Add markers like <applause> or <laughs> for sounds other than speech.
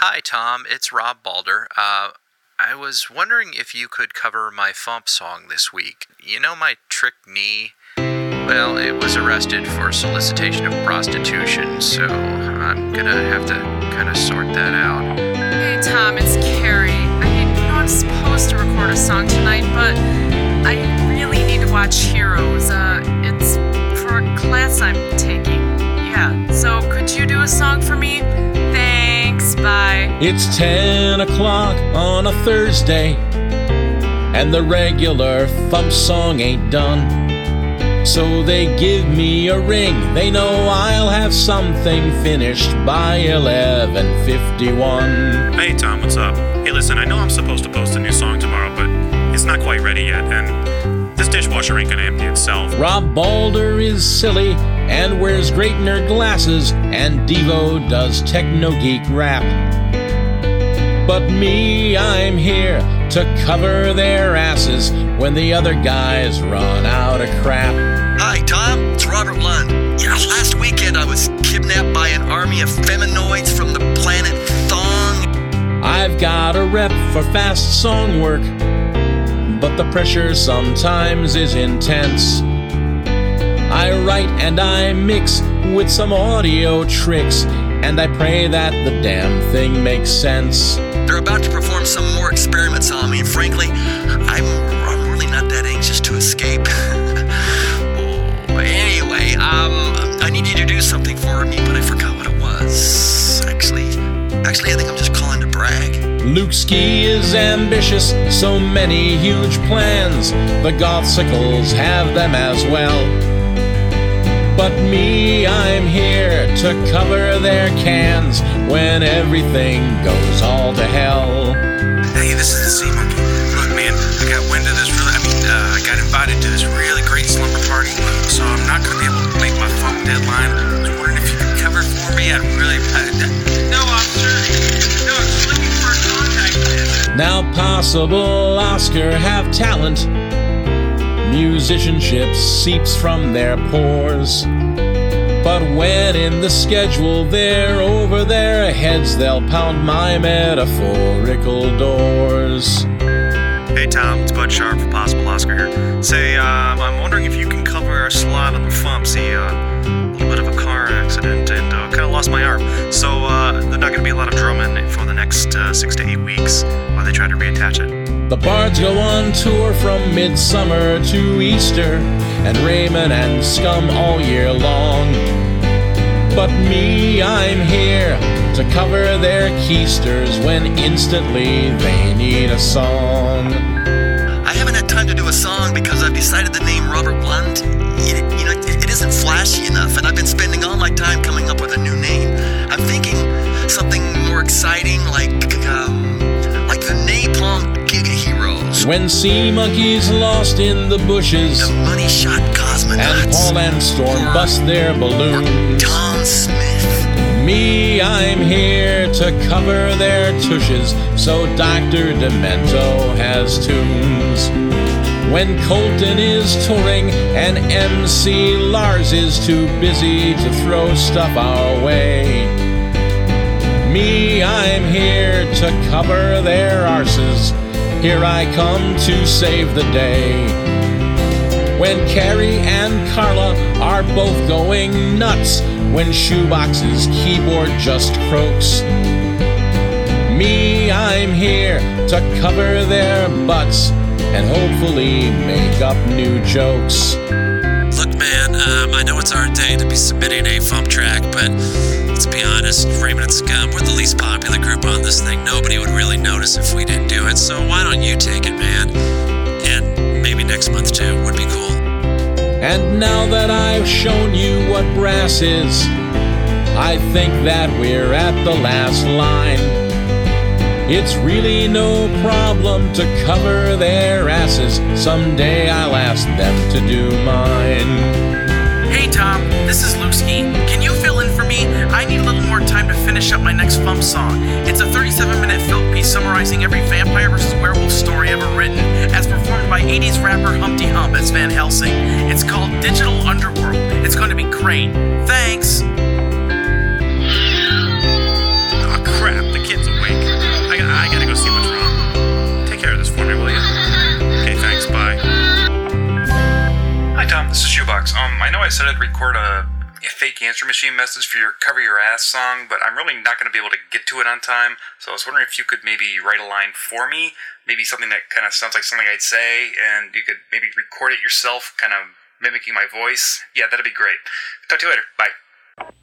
Hi, Tom. It's Rob Balder. Uh, I was wondering if you could cover my Fump song this week. You know my trick knee? Well, it was arrested for solicitation of prostitution, so I'm gonna have to kind of sort that out. Hey Tom, it's Carrie. I know I'm supposed to record a song tonight, but I really need to watch Heroes. Uh, it's for a class I'm taking. Yeah, so could you do a song for me? It's 10 o'clock on a Thursday, and the regular Fump song ain't done. So they give me a ring. They know I'll have something finished by 11:51. Hey Tom, what's up? Hey, listen, I know I'm supposed to post a new song tomorrow, but it's not quite ready yet, and this dishwasher ain't gonna empty itself. Rob Balder is silly and wears great nerd glasses, and Devo does techno geek rap. But me, I'm here to cover their asses when the other guys run out of crap. Hi, Tom. It's Robert Lund. Yeah, last weekend I was kidnapped by an army of feminoids from the planet Thong. I've got a rep for fast song work, but the pressure sometimes is intense. I write and I mix with some audio tricks, and I pray that the damn thing makes sense. They're about to perform some more experiments on me, and frankly, I'm, I'm really not that anxious to escape. <laughs> Oh, anyway, um, I need you to do something for me, but I forgot what it was. Actually, actually, I think I'm just calling to brag. Luke Ski is ambitious, so many huge plans. The Gothsicles have them as well. But me, I'm here to cover their cans when everything goes all to hell. Hey, this is the Sea Monkey. Look, man, I got wind of this really. I mean, uh, I got invited to this really great slumber party, so I'm not going to be able to make my Fump deadline. I was wondering if you could cover for me. I'd really. <laughs> No, officer. No, I'm just looking for a contact. Now, possible Oscar have talent. Musicianship seeps from their pores. But when in the schedule they're over their heads, they'll pound my metaphorical doors. Hey Tom, it's Bud Sharp for Possible Oscar here. Say, um, I'm wondering if you can cover a slot on the. See, uh, a little bit of a car accident and uh, kind of lost my arm. So uh, there's not going to be a lot of the next uh, six to eight weeks while they try to reattach it. The bards go on tour from midsummer to Easter, and Raymond and Scum all year long. But me, I'm here to cover their keisters when instantly they need a song. I haven't had time to do a song because I've decided the name Robert Lund, When sea monkeys lost in the bushes, the Money Shot and Paul and Storm or- bust their balloons. Tom Smith. Me, I'm here to cover their tushes, so Dr. Demento has tunes. When Coulton is touring and MC Lars is too busy to throw stuff our way. Me, I'm here to cover their arses. Here I come to save the day. When Carrie and Carla are both going nuts, when Shoebox's keyboard just croaks. Me, I'm here to cover their butts and hopefully make up new jokes. Look, man, um, it's our day to be submitting a fump track, but let's be honest, Raymond and Scum, we're the least popular group on this thing. Nobody would really notice if we didn't do it, so why don't you take it, man? And maybe next month, too, would be cool. And now that I've shown you what brass is, I think that we're at the last line. It's really no problem to cover their asses. Someday I'll ask them to do mine. Tom, this is Luke Ski. Can you fill in for me? I need a little more time to finish up my next Fump song. It's a 37 minute field piece summarizing every vampire versus werewolf story ever written, as performed by 80s rapper Humpty Hump as Van Helsing. It's called Digital Underworld. It's going to be great. Thanks. Oh crap, the kid's Shoebox. Um, I know I said I'd record a, a fake answer machine message for your Cover Your Ass song, but I'm really not going to be able to get to it on time. So I was wondering if you could maybe write a line for me, maybe something that kind of sounds like something I'd say, and you could maybe record it yourself, kind of mimicking my voice. Yeah, that'd be great. Talk to you later. Bye.